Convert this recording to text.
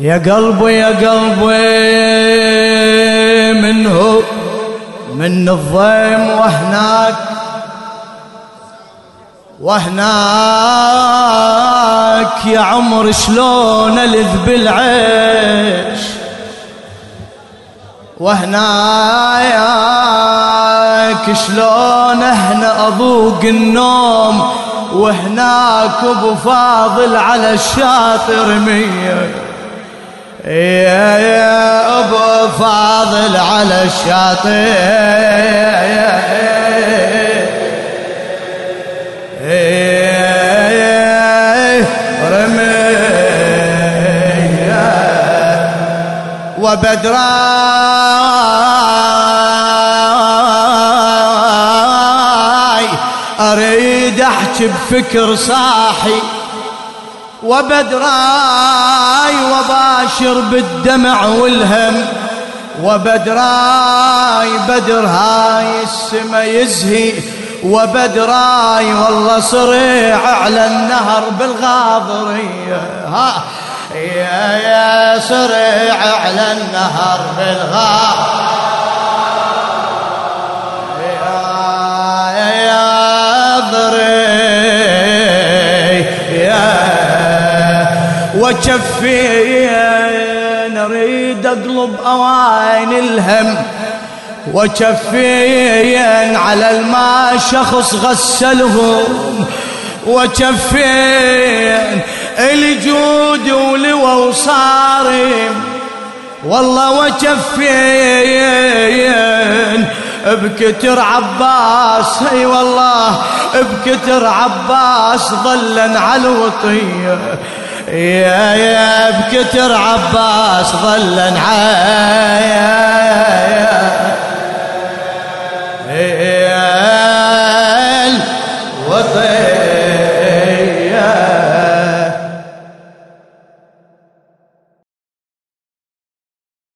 يا قلبي يا قلبي منه من الضيم وهناك وهناك يا عمر شلون ألذ بالعيش؟ وهناك شلون أهنأ أذوق النوم؟ وهناك أبو فاضل على الشاطر مية يا يا أبو فاضل على الشاطئ. وبدراي أريد أحكي بفكر صاحي. وبدراي وباشر بالدمع والهم وبدراي بدر هاي السما يزهي وبدراي والله صريع على النهر بالغاضرية ها يا يا صريع على النهر بالغاضرية يا أريد أقلب اوائن الهم وكفين على الماء شخص غسلهم وكفين الجود ولوى وصارم والله وكفين بكتر عباس أي والله بكتر عباس ظلا على الوطية. يا يا بكتر عباس ظل نعايا.